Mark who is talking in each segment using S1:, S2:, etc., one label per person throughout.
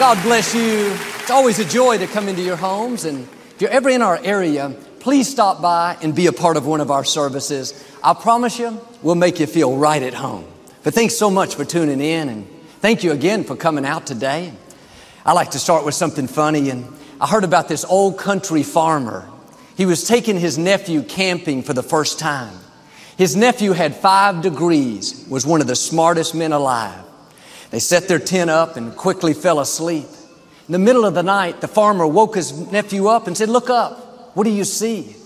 S1: God bless you. It's always a joy to come into your homes. And if you're ever in our area, please stop by and be a part of one of our services. I promise you, we'll make you feel right at home. But thanks so much for tuning in. And thank you again for coming out today. I like to start with something funny. And I heard about this old country farmer. He was taking his nephew camping for the first time. His nephew had five degrees, was one of the smartest men alive. They set their tent up and quickly fell asleep. In the middle of the night, the farmer woke his nephew up and said, Look up. What do you see?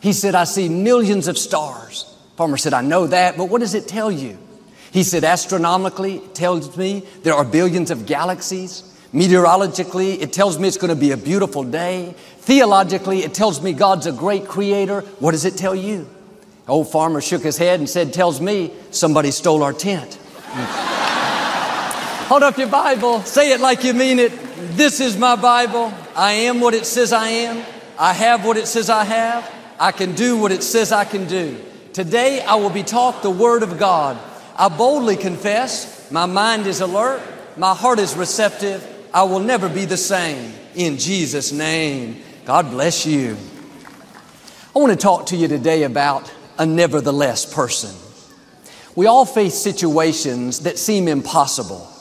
S1: He said, I see millions of stars. Farmer said, I know that, but what does it tell you? He said, astronomically, it tells me there are billions of galaxies. Meteorologically, it tells me it's going to be a beautiful day. Theologically, it tells me God's a great creator. What does it tell you? old farmer shook his head and said, tells me somebody stole our tent. Hold up your Bible. Say it like you mean it. This is my Bible. I am what it says I am. I have what it says I have. I can do what it says I can do. Today I will be taught the Word of God. I boldly confess my mind is alert, my heart is receptive. I will never be the same. In Jesus' name. God bless you. I want to talk to you today about a nevertheless person. We all face situations that seem impossible.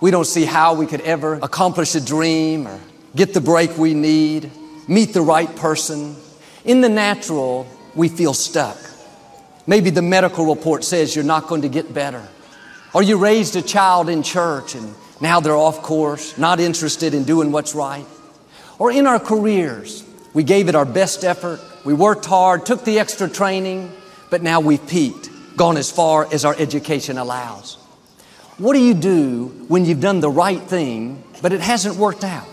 S1: We don't see how we could ever accomplish a dream or get the break we need, meet the right person. In the natural, we feel stuck. Maybe the medical report says you're not going to get better. Or you raised a child in church and now they're off course, not interested in doing what's right. Or in our careers, we gave it our best effort, we worked hard, took the extra training, but now we've peaked, gone as far as our education allows. What do you do when you've done the right thing, but it hasn't worked out?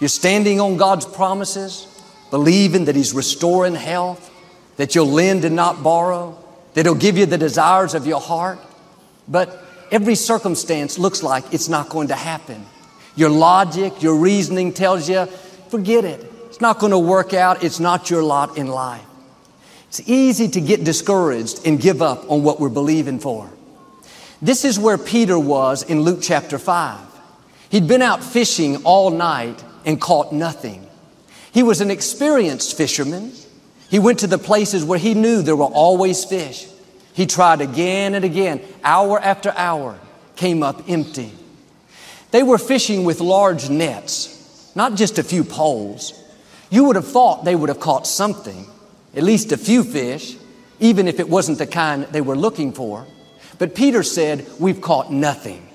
S1: You're standing on God's promises, believing that He's restoring health, that you'll lend and not borrow, that He'll give you the desires of your heart. But every circumstance looks like it's not going to happen. Your logic, your reasoning tells you, forget it. It's not going to work out. It's not your lot in life. It's easy to get discouraged and give up on what we're believing for. This is where Peter was in Luke chapter 5. He'd been out fishing all night and caught nothing. He was an experienced fisherman. He went to the places where he knew there were always fish. He tried again and again, hour after hour, came up empty. They were fishing with large nets, not just a few poles. You would have thought they would have caught something, at least a few fish, even if it wasn't the kind they were looking for. But Peter said, We've caught nothing.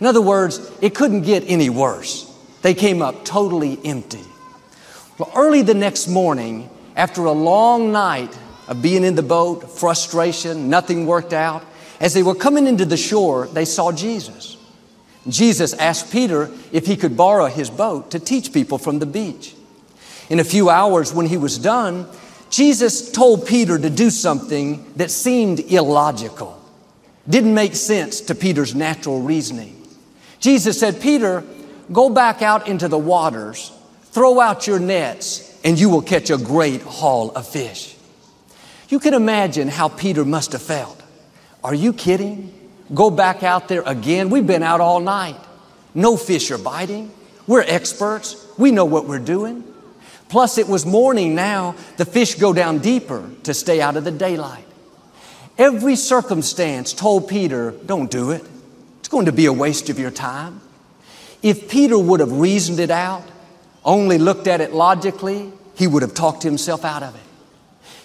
S1: In other words, it couldn't get any worse. They came up totally empty. Well, early the next morning, after a long night of being in the boat, frustration, nothing worked out, as they were coming into the shore, they saw Jesus. Jesus asked Peter if he could borrow his boat to teach people from the beach. In a few hours, when he was done, Jesus told Peter to do something that seemed illogical didn't make sense to Peter's natural reasoning. Jesus said, Peter, go back out into the waters, throw out your nets, and you will catch a great haul of fish. You can imagine how Peter must have felt. Are you kidding? Go back out there again? We've been out all night. No fish are biting. We're experts. We know what we're doing. Plus, it was morning now. The fish go down deeper to stay out of the daylight. Every circumstance told Peter, don't do it. It's going to be a waste of your time. If Peter would have reasoned it out, only looked at it logically, he would have talked himself out of it.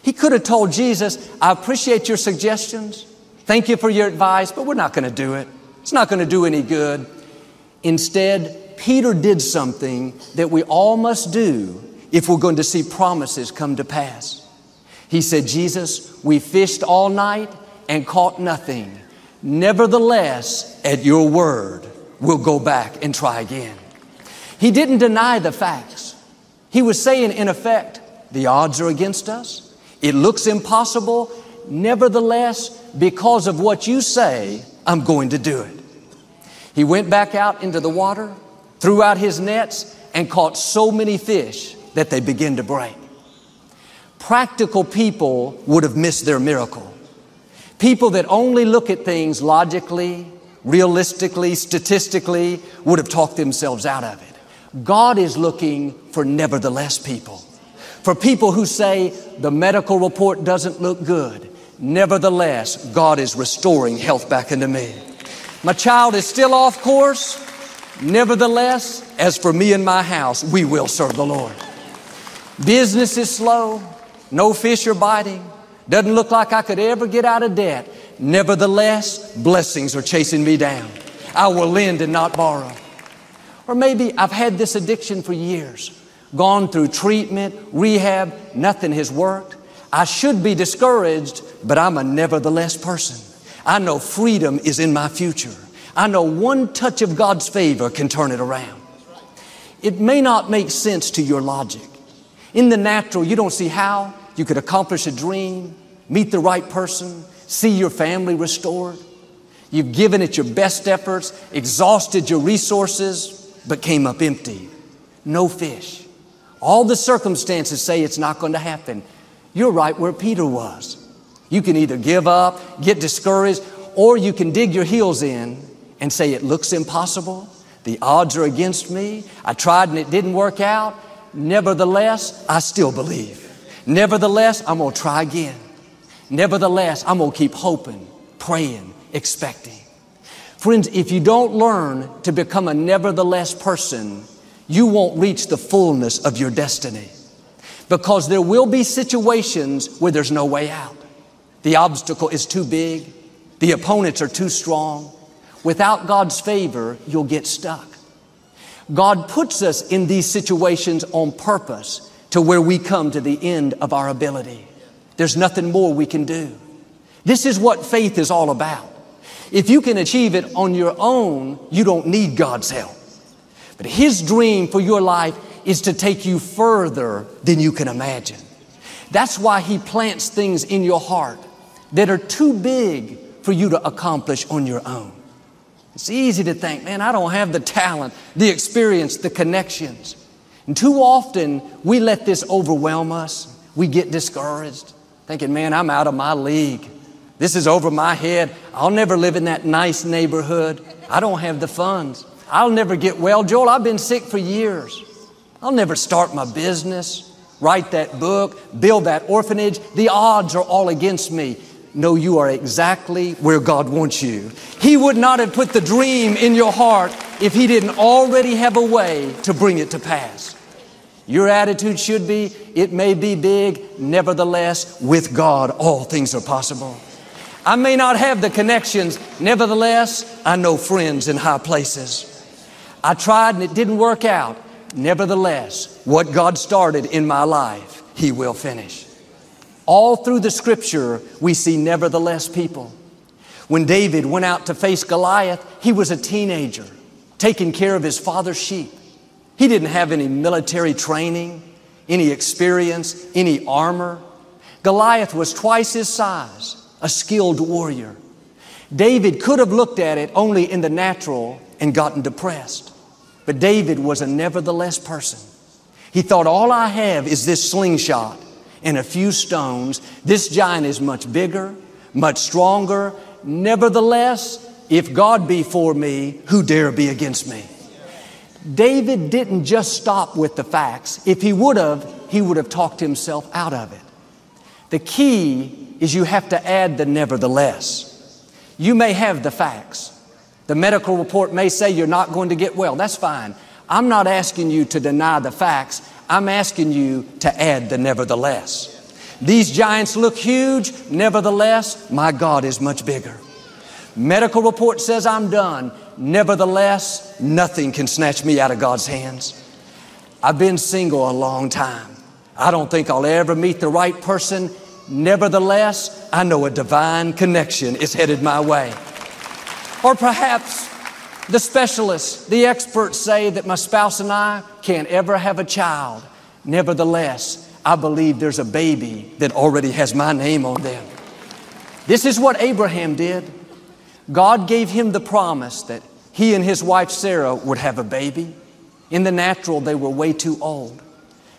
S1: He could have told Jesus, I appreciate your suggestions. Thank you for your advice, but we're not going to do it. It's not going to do any good. Instead, Peter did something that we all must do if we're going to see promises come to pass. He said, Jesus, we fished all night and caught nothing. Nevertheless, at your word, we'll go back and try again. He didn't deny the facts. He was saying, in effect, the odds are against us. It looks impossible. Nevertheless, because of what you say, I'm going to do it. He went back out into the water, threw out his nets, and caught so many fish that they began to break. Practical people would have missed their miracle. People that only look at things logically, realistically, statistically, would have talked themselves out of it. God is looking for nevertheless people. For people who say the medical report doesn't look good, nevertheless, God is restoring health back into me. My child is still off course. Nevertheless, as for me and my house, we will serve the Lord. Business is slow. No fish are biting. Doesn't look like I could ever get out of debt. Nevertheless, blessings are chasing me down. I will lend and not borrow. Or maybe I've had this addiction for years, gone through treatment, rehab, nothing has worked. I should be discouraged, but I'm a nevertheless person. I know freedom is in my future. I know one touch of God's favor can turn it around. It may not make sense to your logic. In the natural, you don't see how you could accomplish a dream, meet the right person, see your family restored. You've given it your best efforts, exhausted your resources, but came up empty. No fish. All the circumstances say it's not going to happen. You're right where Peter was. You can either give up, get discouraged, or you can dig your heels in and say, It looks impossible. The odds are against me. I tried and it didn't work out. Nevertheless, I still believe. Nevertheless, I'm going to try again. Nevertheless, I'm going to keep hoping, praying, expecting. Friends, if you don't learn to become a nevertheless person, you won't reach the fullness of your destiny. Because there will be situations where there's no way out. The obstacle is too big. The opponents are too strong. Without God's favor, you'll get stuck. God puts us in these situations on purpose to where we come to the end of our ability. There's nothing more we can do. This is what faith is all about. If you can achieve it on your own, you don't need God's help. But His dream for your life is to take you further than you can imagine. That's why He plants things in your heart that are too big for you to accomplish on your own. It's easy to think, man, I don't have the talent, the experience, the connections. And too often we let this overwhelm us. We get discouraged thinking, man, I'm out of my league. This is over my head. I'll never live in that nice neighborhood. I don't have the funds. I'll never get well. Joel, I've been sick for years. I'll never start my business, write that book, build that orphanage. The odds are all against me. No, you are exactly where God wants you. He would not have put the dream in your heart if He didn't already have a way to bring it to pass. Your attitude should be, it may be big, nevertheless, with God, all things are possible. I may not have the connections, nevertheless, I know friends in high places. I tried and it didn't work out. Nevertheless, what God started in my life, He will finish. All through the scripture, we see nevertheless people. When David went out to face Goliath, he was a teenager, taking care of his father's sheep. He didn't have any military training, any experience, any armor. Goliath was twice his size, a skilled warrior. David could have looked at it only in the natural and gotten depressed. But David was a nevertheless person. He thought, all I have is this slingshot and a few stones. This giant is much bigger, much stronger. Nevertheless, if God be for me, who dare be against me? David didn't just stop with the facts. If he would have, he would have talked himself out of it. The key is you have to add the nevertheless. You may have the facts. The medical report may say you're not going to get well. That's fine. I'm not asking you to deny the facts. I'm asking you to add the nevertheless. These giants look huge. Nevertheless, my God is much bigger. Medical report says I'm done. Nevertheless, nothing can snatch me out of God's hands. I've been single a long time. I don't think I'll ever meet the right person. Nevertheless, I know a divine connection is headed my way. Or perhaps the specialists, the experts say that my spouse and I can't ever have a child. Nevertheless, I believe there's a baby that already has my name on them. This is what Abraham did. God gave him the promise that he and his wife Sarah would have a baby. In the natural, they were way too old.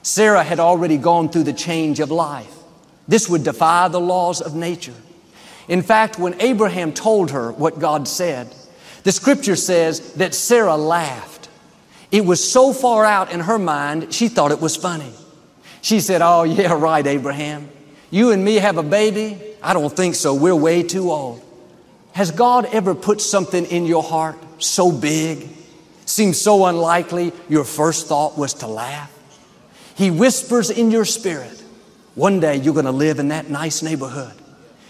S1: Sarah had already gone through the change of life. This would defy the laws of nature. In fact, when Abraham told her what God said, The scripture says that Sarah laughed. It was so far out in her mind, she thought it was funny. She said, Oh, yeah, right, Abraham. You and me have a baby? I don't think so. We're way too old. Has God ever put something in your heart so big, seems so unlikely, your first thought was to laugh? He whispers in your spirit, one day you're going to live in that nice neighborhood.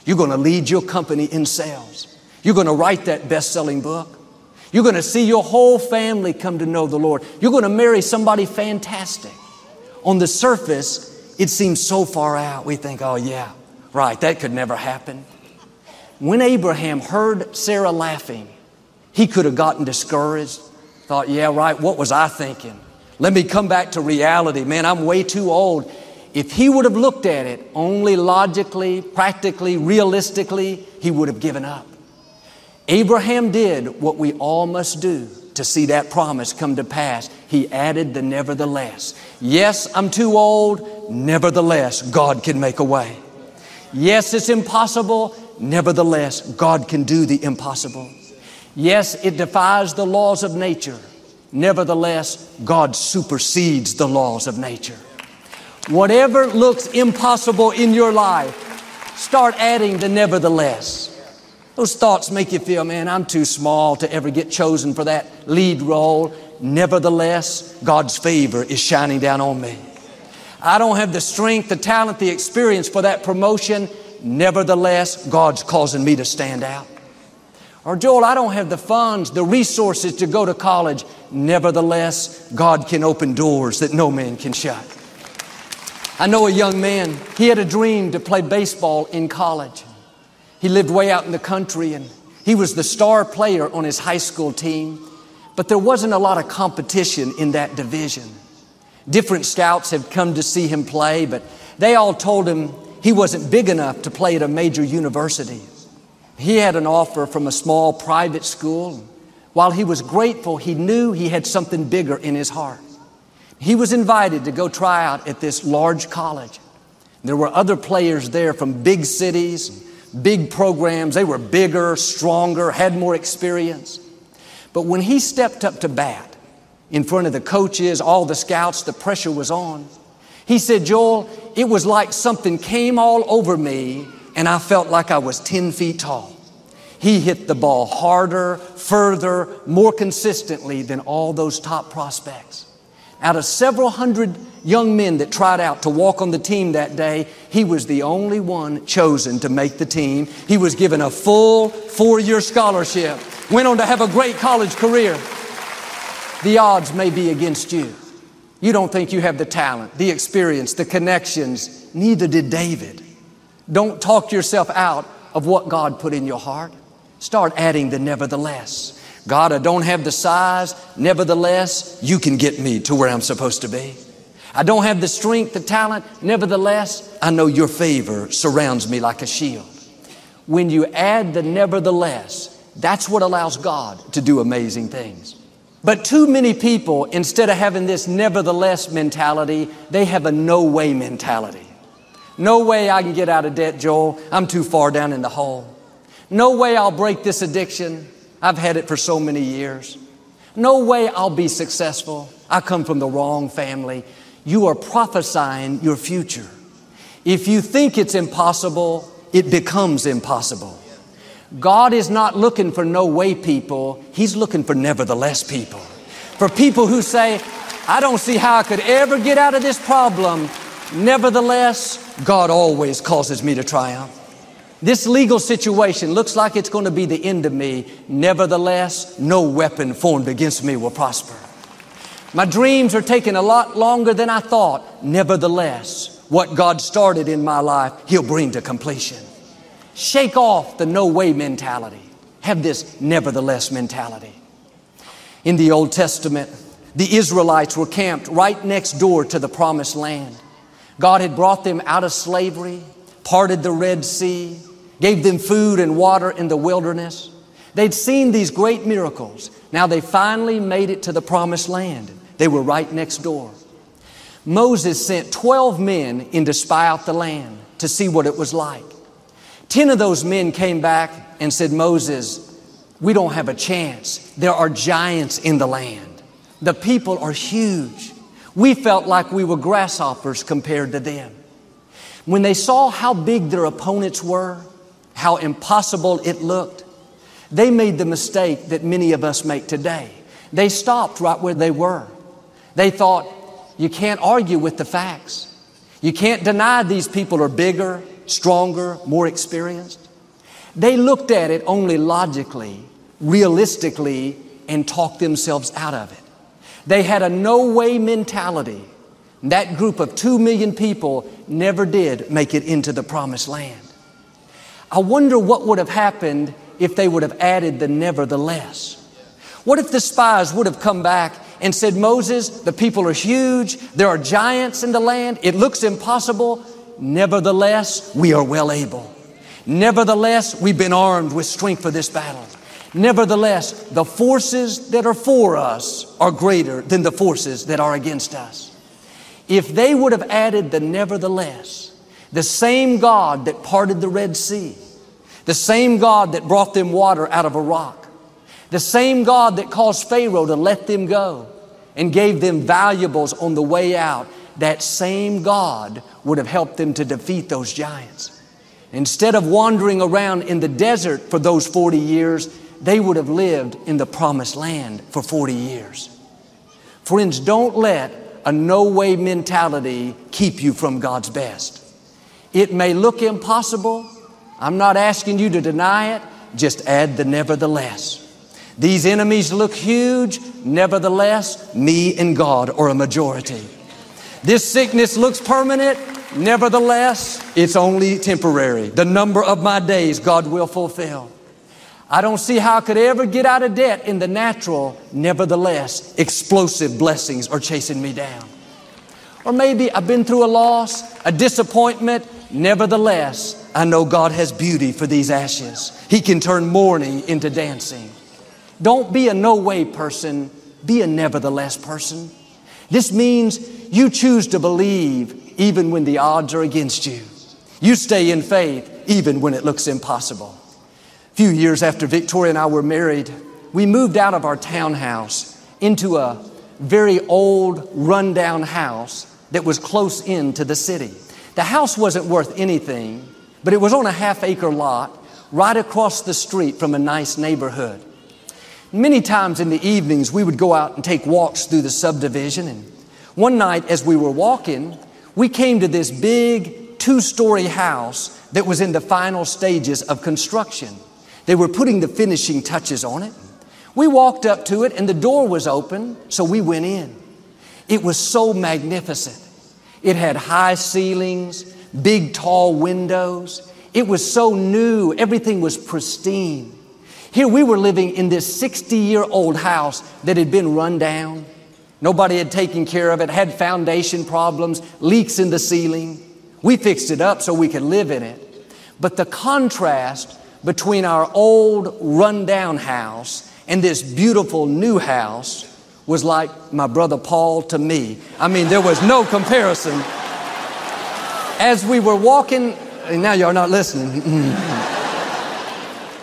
S1: You're going to lead your company in sales. You're going to write that best selling book. You're going to see your whole family come to know the Lord. You're going to marry somebody fantastic. On the surface, it seems so far out. We think, oh, yeah, right, that could never happen. When Abraham heard Sarah laughing, he could have gotten discouraged, thought, yeah, right, what was I thinking? Let me come back to reality. Man, I'm way too old. If he would have looked at it only logically, practically, realistically, he would have given up. Abraham did what we all must do to see that promise come to pass. He added the nevertheless. Yes, I'm too old. Nevertheless, God can make a way. Yes, it's impossible. Nevertheless, God can do the impossible. Yes, it defies the laws of nature. Nevertheless, God supersedes the laws of nature. Whatever looks impossible in your life, start adding the nevertheless. Those thoughts make you feel, man, I'm too small to ever get chosen for that lead role. Nevertheless, God's favor is shining down on me. I don't have the strength, the talent, the experience for that promotion. Nevertheless, God's causing me to stand out. Or, Joel, I don't have the funds, the resources to go to college. Nevertheless, God can open doors that no man can shut. I know a young man, he had a dream to play baseball in college. He lived way out in the country and he was the star player on his high school team, but there wasn't a lot of competition in that division. Different scouts had come to see him play, but they all told him he wasn't big enough to play at a major university. He had an offer from a small private school. While he was grateful, he knew he had something bigger in his heart. He was invited to go try out at this large college. There were other players there from big cities big programs. They were bigger, stronger, had more experience. But when he stepped up to bat in front of the coaches, all the scouts, the pressure was on. He said, Joel, it was like something came all over me and I felt like I was 10 feet tall. He hit the ball harder, further, more consistently than all those top prospects. Out of several hundred young men that tried out to walk on the team that day, he was the only one chosen to make the team. He was given a full four year scholarship, went on to have a great college career. The odds may be against you. You don't think you have the talent, the experience, the connections. Neither did David. Don't talk yourself out of what God put in your heart. Start adding the nevertheless. God, I don't have the size. Nevertheless, you can get me to where I'm supposed to be. I don't have the strength, the talent. Nevertheless, I know your favor surrounds me like a shield. When you add the nevertheless, that's what allows God to do amazing things. But too many people, instead of having this nevertheless mentality, they have a no way mentality. No way I can get out of debt, Joel. I'm too far down in the hole. No way I'll break this addiction. I've had it for so many years. No way I'll be successful. I come from the wrong family. You are prophesying your future. If you think it's impossible, it becomes impossible. God is not looking for no way people, He's looking for nevertheless people. For people who say, I don't see how I could ever get out of this problem, nevertheless, God always causes me to triumph. This legal situation looks like it's going to be the end of me. Nevertheless, no weapon formed against me will prosper. My dreams are taking a lot longer than I thought. Nevertheless, what God started in my life, He'll bring to completion. Shake off the no way mentality. Have this nevertheless mentality. In the Old Testament, the Israelites were camped right next door to the promised land. God had brought them out of slavery, parted the Red Sea, gave them food and water in the wilderness. They'd seen these great miracles. Now they finally made it to the promised land. They were right next door. Moses sent 12 men in to spy out the land to see what it was like. 10 of those men came back and said, Moses, we don't have a chance. There are giants in the land. The people are huge. We felt like we were grasshoppers compared to them. When they saw how big their opponents were, how impossible it looked, they made the mistake that many of us make today. They stopped right where they were. They thought, you can't argue with the facts. You can't deny these people are bigger, stronger, more experienced. They looked at it only logically, realistically, and talked themselves out of it. They had a no way mentality. That group of two million people never did make it into the promised land. I wonder what would have happened if they would have added the nevertheless. What if the spies would have come back and said, Moses, the people are huge, there are giants in the land, it looks impossible, nevertheless, we are well able. Nevertheless, we've been armed with strength for this battle. Nevertheless, the forces that are for us are greater than the forces that are against us. If they would have added the nevertheless, the same God that parted the Red Sea, the same God that brought them water out of a rock, the same God that caused Pharaoh to let them go and gave them valuables on the way out, that same God would have helped them to defeat those giants. Instead of wandering around in the desert for those 40 years, they would have lived in the promised land for 40 years. Friends, don't let a no way mentality keep you from God's best. It may look impossible. I'm not asking you to deny it. Just add the nevertheless. These enemies look huge. Nevertheless, me and God are a majority. This sickness looks permanent. Nevertheless, it's only temporary. The number of my days God will fulfill. I don't see how I could ever get out of debt in the natural. Nevertheless, explosive blessings are chasing me down. Or maybe I've been through a loss, a disappointment. Nevertheless, I know God has beauty for these ashes. He can turn mourning into dancing. Don't be a no way person, be a nevertheless person. This means you choose to believe even when the odds are against you. You stay in faith even when it looks impossible few years after Victoria and I were married, we moved out of our townhouse into a very old, rundown house that was close in to the city. The house wasn't worth anything, but it was on a half acre lot right across the street from a nice neighborhood. Many times in the evenings, we would go out and take walks through the subdivision. And one night, as we were walking, we came to this big two story house that was in the final stages of construction. They were putting the finishing touches on it. We walked up to it and the door was open, so we went in. It was so magnificent. It had high ceilings, big tall windows. It was so new. Everything was pristine. Here we were living in this 60 year old house that had been run down. Nobody had taken care of it, had foundation problems, leaks in the ceiling. We fixed it up so we could live in it. But the contrast between our old rundown house and this beautiful new house was like my brother Paul to me. I mean, there was no comparison. As we were walking, and now you're not listening.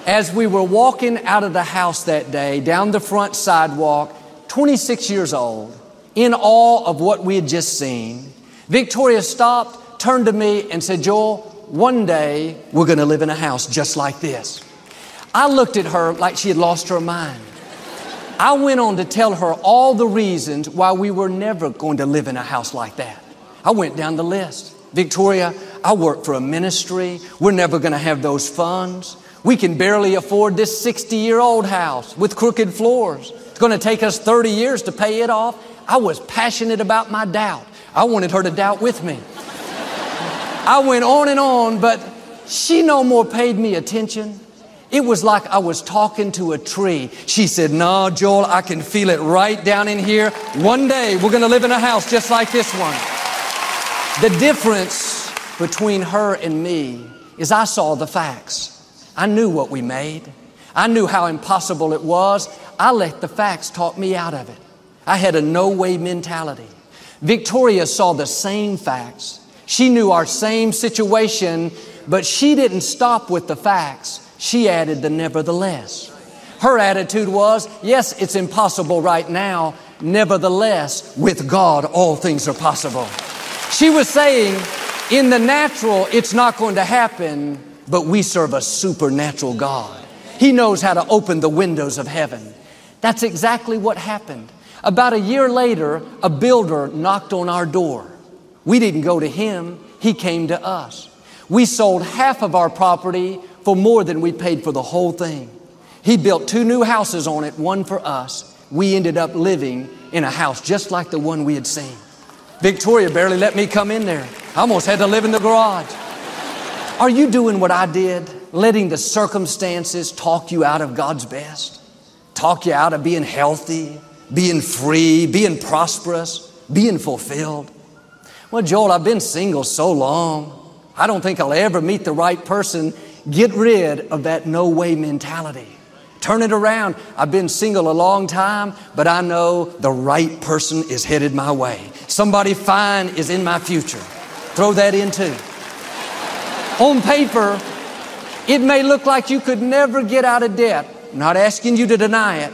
S1: As we were walking out of the house that day, down the front sidewalk, 26 years old, in awe of what we had just seen, Victoria stopped, turned to me, and said, Joel, one day we're going to live in a house just like this. I looked at her like she had lost her mind. I went on to tell her all the reasons why we were never going to live in a house like that. I went down the list. Victoria, I work for a ministry. We're never going to have those funds. We can barely afford this 60 year old house with crooked floors. It's going to take us 30 years to pay it off. I was passionate about my doubt. I wanted her to doubt with me. I went on and on, but she no more paid me attention. It was like I was talking to a tree. She said, No, Joel, I can feel it right down in here. One day we're going to live in a house just like this one. The difference between her and me is I saw the facts. I knew what we made. I knew how impossible it was. I let the facts talk me out of it. I had a no way mentality. Victoria saw the same facts. She knew our same situation, but she didn't stop with the facts. She added the nevertheless. Her attitude was, yes, it's impossible right now. Nevertheless, with God, all things are possible. She was saying, in the natural, it's not going to happen, but we serve a supernatural God. He knows how to open the windows of heaven. That's exactly what happened. About a year later, a builder knocked on our door. We didn't go to him, he came to us. We sold half of our property for more than we paid for the whole thing. He built two new houses on it, one for us. We ended up living in a house just like the one we had seen. Victoria barely let me come in there. I almost had to live in the garage. Are you doing what I did? Letting the circumstances talk you out of God's best? Talk you out of being healthy, being free, being prosperous, being fulfilled? Well, Joel, I've been single so long. I don't think I'll ever meet the right person. Get rid of that no way mentality. Turn it around. I've been single a long time, but I know the right person is headed my way. Somebody fine is in my future. Throw that in too. On paper, it may look like you could never get out of debt. I'm not asking you to deny it.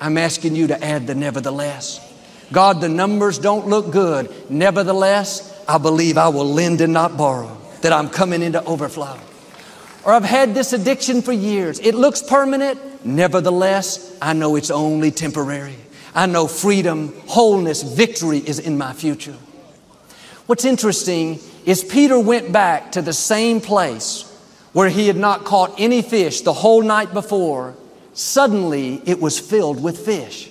S1: I'm asking you to add the nevertheless. God, the numbers don't look good. Nevertheless, I believe I will lend and not borrow, that I'm coming into overflow. Or I've had this addiction for years. It looks permanent. Nevertheless, I know it's only temporary. I know freedom, wholeness, victory is in my future. What's interesting is Peter went back to the same place where he had not caught any fish the whole night before. Suddenly, it was filled with fish.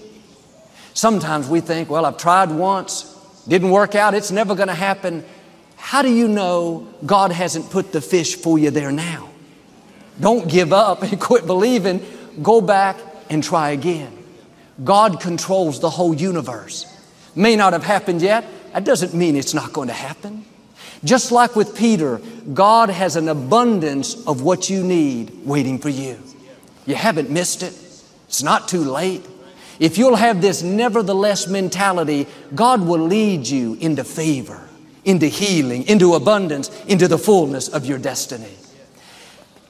S1: Sometimes we think, well, I've tried once, didn't work out, it's never going to happen. How do you know God hasn't put the fish for you there now? Don't give up and quit believing. Go back and try again. God controls the whole universe. May not have happened yet. That doesn't mean it's not going to happen. Just like with Peter, God has an abundance of what you need waiting for you. You haven't missed it. It's not too late. If you'll have this nevertheless mentality, God will lead you into favor, into healing, into abundance, into the fullness of your destiny.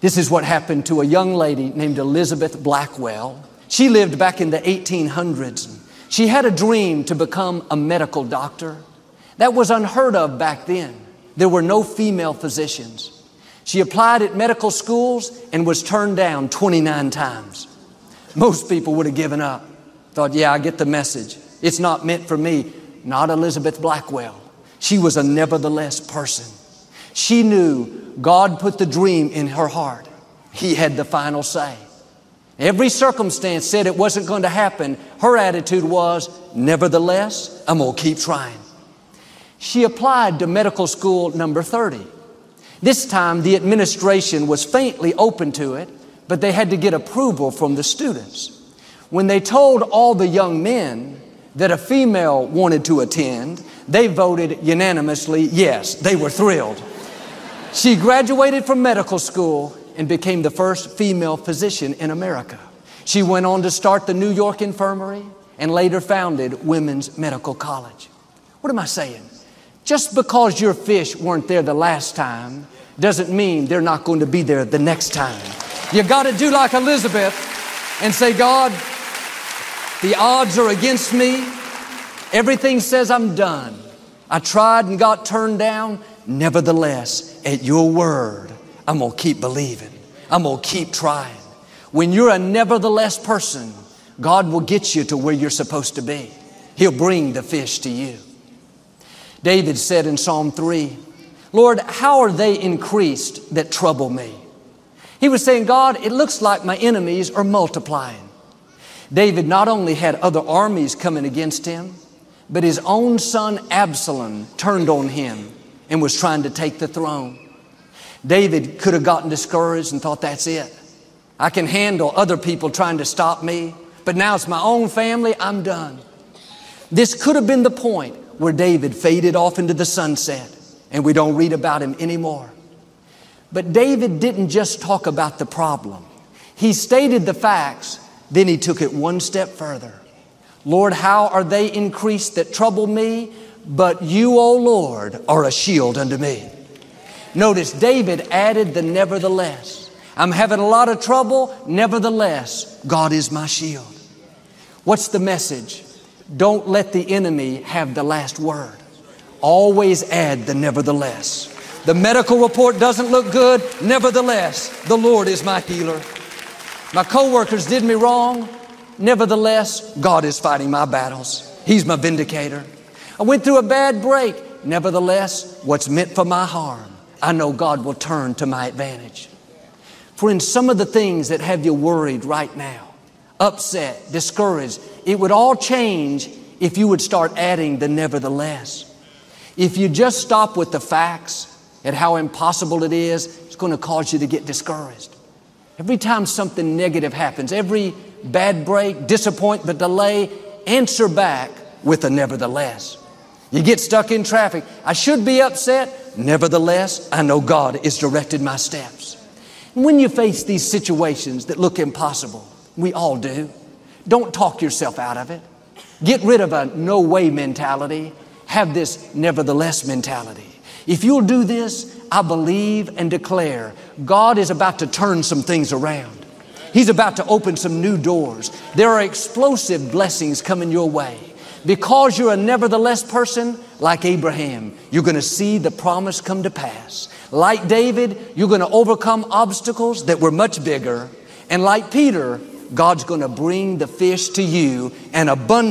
S1: This is what happened to a young lady named Elizabeth Blackwell. She lived back in the 1800s. She had a dream to become a medical doctor. That was unheard of back then. There were no female physicians. She applied at medical schools and was turned down 29 times. Most people would have given up. Thought, yeah, I get the message. It's not meant for me. Not Elizabeth Blackwell. She was a nevertheless person. She knew God put the dream in her heart. He had the final say. Every circumstance said it wasn't going to happen. Her attitude was, nevertheless, I'm going to keep trying. She applied to medical school number 30. This time the administration was faintly open to it, but they had to get approval from the students. When they told all the young men that a female wanted to attend, they voted unanimously yes. They were thrilled. She graduated from medical school and became the first female physician in America. She went on to start the New York Infirmary and later founded Women's Medical College. What am I saying? Just because your fish weren't there the last time doesn't mean they're not going to be there the next time. You got to do like Elizabeth and say, God, the odds are against me. Everything says I'm done. I tried and got turned down. Nevertheless, at your word, I'm going to keep believing. I'm going to keep trying. When you're a nevertheless person, God will get you to where you're supposed to be. He'll bring the fish to you. David said in Psalm 3, Lord, how are they increased that trouble me? He was saying, God, it looks like my enemies are multiplying. David not only had other armies coming against him, but his own son Absalom turned on him and was trying to take the throne. David could have gotten discouraged and thought, that's it. I can handle other people trying to stop me, but now it's my own family, I'm done. This could have been the point where David faded off into the sunset and we don't read about him anymore. But David didn't just talk about the problem. He stated the facts then he took it one step further. Lord, how are they increased that trouble me? But you, O Lord, are a shield unto me. Notice David added the nevertheless. I'm having a lot of trouble. Nevertheless, God is my shield. What's the message? Don't let the enemy have the last word. Always add the nevertheless. The medical report doesn't look good. Nevertheless, the Lord is my healer. My coworkers did me wrong. Nevertheless, God is fighting my battles. He's my vindicator. I went through a bad break. Nevertheless, what's meant for my harm, I know God will turn to my advantage. For in some of the things that have you worried right now, upset, discouraged, it would all change if you would start adding the nevertheless. If you just stop with the facts and how impossible it is, it's going to cause you to get discouraged. Every time something negative happens, every bad break, disappointment, delay, answer back with a nevertheless. You get stuck in traffic. I should be upset. Nevertheless, I know God is directed my steps. And When you face these situations that look impossible, we all do, don't talk yourself out of it. Get rid of a no way mentality. Have this nevertheless mentality. If you'll do this, I believe and declare God is about to turn some things around. He's about to open some new doors. There are explosive blessings coming your way. Because you're a nevertheless person, like Abraham, you're going to see the promise come to pass. Like David, you're going to overcome obstacles that were much bigger. And like Peter, God's going to bring the fish to you and abundance.